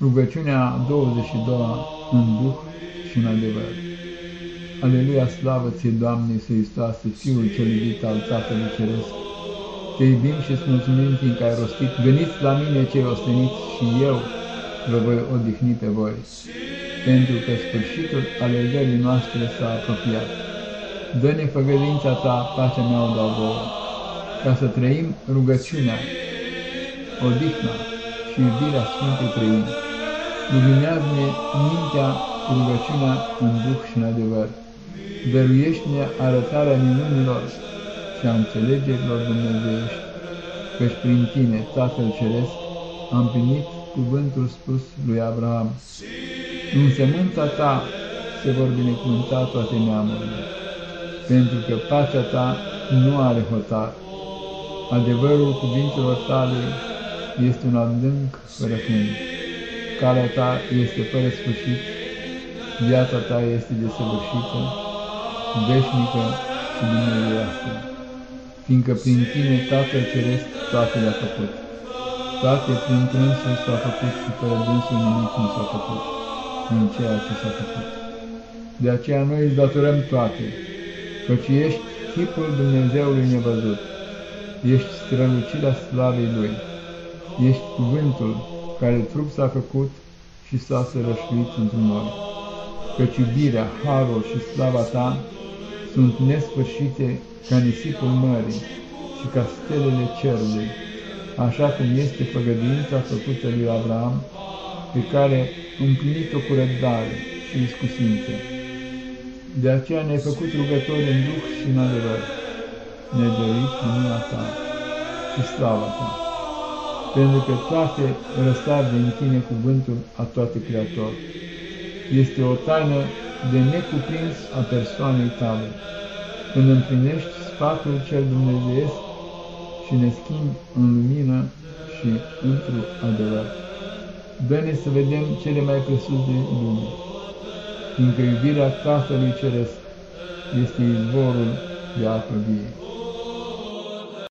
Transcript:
Rugăciunea 22-a în Duh și în adevăr. Aleluia, slavă ție, Doamne Iisus Hristoase, Fiul cel iubit al Tatălui Ceresc. Te iubim și îți mulțumim fiindcă ai rostit, veniți la mine cei osteniți și eu vă voi odihni pe voi, pentru că sfârșitul alergării noastre s-a apropiat. Dă-ne făgădința ta, pacea mea o dau vouă, ca să trăim rugăciunea, odihna și iubirea Sfântului Trăim luminează-ne mintea cu rugăciunea în Duh și în adevăr. Dăruiește-ne arătarea minunilor și a înțelegerilor dumnezeiești, căci prin tine, Tatăl Ceresc, am primit cuvântul spus lui Abraham. În semânța ta se vor binecuvânta toate neamurile, pentru că pacea ta nu are hotar. Adevărul cuvintelor tale este un adânc fără când. Calea ta este fără sfârșit, viața ta este desăvârșită, veșnică și dumnezeiască, fiindcă prin tine Tatăl Ceresc toate le-a făcut. Toate prin trânsul s-a făcut și fără dânsul nimic nu s-a făcut din ceea ce s-a făcut. De aceea noi îți datorăm toate, căci ești chipul Dumnezeului nevăzut, ești strălucirea slavei Lui, ești cuvântul care trup s-a făcut și s-a sărășuit într noi. Căci iubirea, harul și slava ta sunt nesfârșite ca nisipul mării și ca stelele cerului, așa cum este făgăduința făcută lui Abraham, pe care împlinit-o cu răbdare și iscusință. De aceea ne-ai făcut rugători în Duh și în adevăr, ne-ai dorit lumina ta și slava ta pentru că toate răsar din tine cuvântul a toate creator. Este o taină de necuprins a persoanei tale, când împlinești sfatul cel dumnezeiesc și ne schimbi în lumină și într-o adevăr. Dă-ne să vedem cele mai presus de lume, fiindcă iubirea Tatălui Ceresc este izvorul de apă vie.